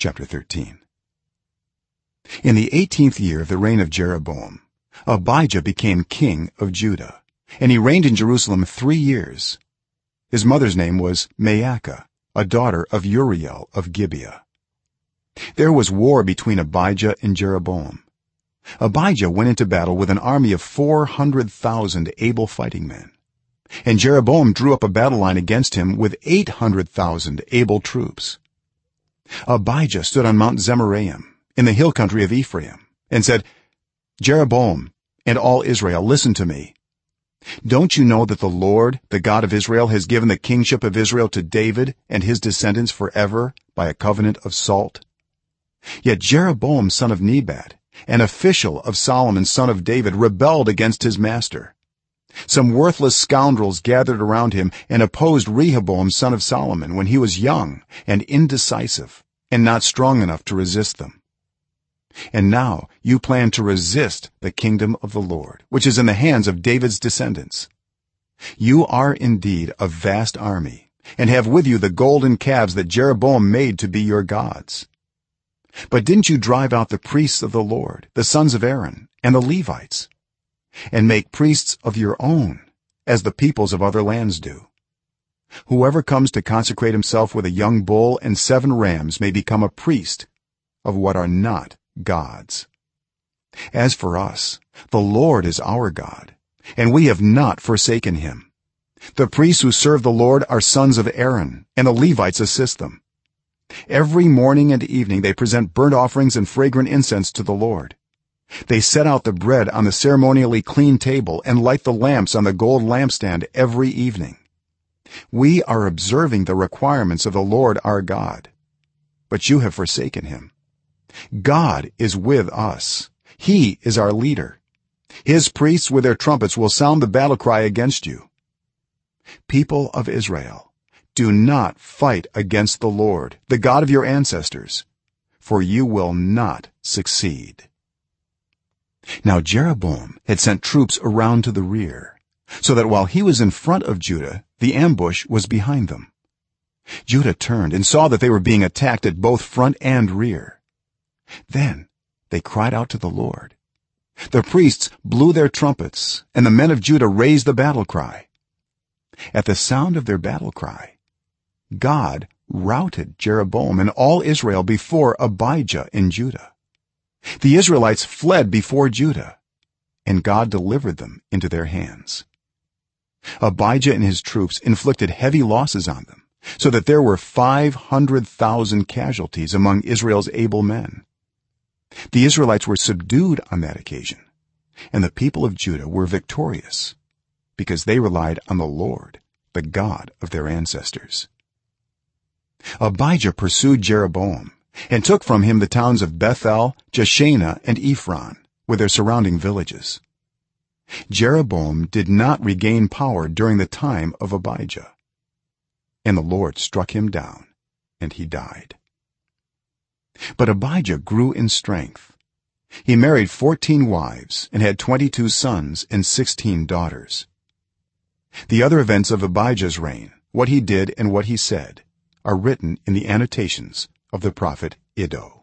chapter 13 in the 18th year of the reign of jeroboam abijah became king of judah and he reigned in jerusalem 3 years. His mother's name was maacah a daughter of uriel of gibeah. There was war between abijah and jeroboam. Abijah went into battle with an army of 400,000 able fighting men and jeroboam drew up a battle line against him with 800,000 able troops abijah stood on mount zemaraim in the hill country of ephraim and said jeroboam and all israel listen to me. Don't you know that the lord the god of israel has given the kingship of israel to david and his descendants forever by a covenant of salt? Yet jeroboam son of nebat an official of solomon son of david rebelled against his master some worthless scoundrels gathered around him and opposed rehoboam son of solomon when he was young and indecisive and not strong enough to resist them. And now you plan to resist the kingdom of the lord which is in the hands of david's descendants. You are indeed a vast army and have with you the golden calves that jeroboam made to be your gods. But didn't you drive out the priests of the lord the sons of aaron and the levites and make priests of your own as the peoples of other lands do. Whoever comes to consecrate himself with a young bull and seven rams may become a priest of what are not gods. As for us the lord is our god and we have not forsaken him. The priests who serve the lord are sons of aaron and the levites assist them. Every morning and evening they present burnt offerings and fragrant incense to the lord they set out the bread on the ceremonially clean table and light the lamps on the gold lampstand every evening. We are observing the requirements of the lord our god but you have forsaken him. God is with us. He is our leader. His priests with their trumpets will sound the battle cry against you. People of israel do not fight against the lord the god of your ancestors for you will not succeed now jeroboam had sent troops around to the rear so that while he was in front of judah the ambush was behind them. Judah turned and saw that they were being attacked at both front and rear. Then they cried out to the lord. The priests blew their trumpets and the men of judah raised the battle cry. At the sound of their battle cry god routed jeroboam and all israel before abijah in judah the israelites fled before judah and god delivered them into their hands. Abijah and his troops inflicted heavy losses on them so that there were 500,000 casualties among israel's able men. The israelites were subdued on that occasion and the people of judah were victorious because they relied on the lord the god of their ancestors. Abijah pursued jeroboam and took from him the towns of bethel jeshanah and ephron with their surrounding villages. Jeroboam did not regain power during the time of abijah. And the lord struck him down and he died. But abijah grew in strength. He married 14 wives and had 22 sons and 16 daughters. The other events of abijah's reign what he did and what he said are written in the annotations of the prophet iddo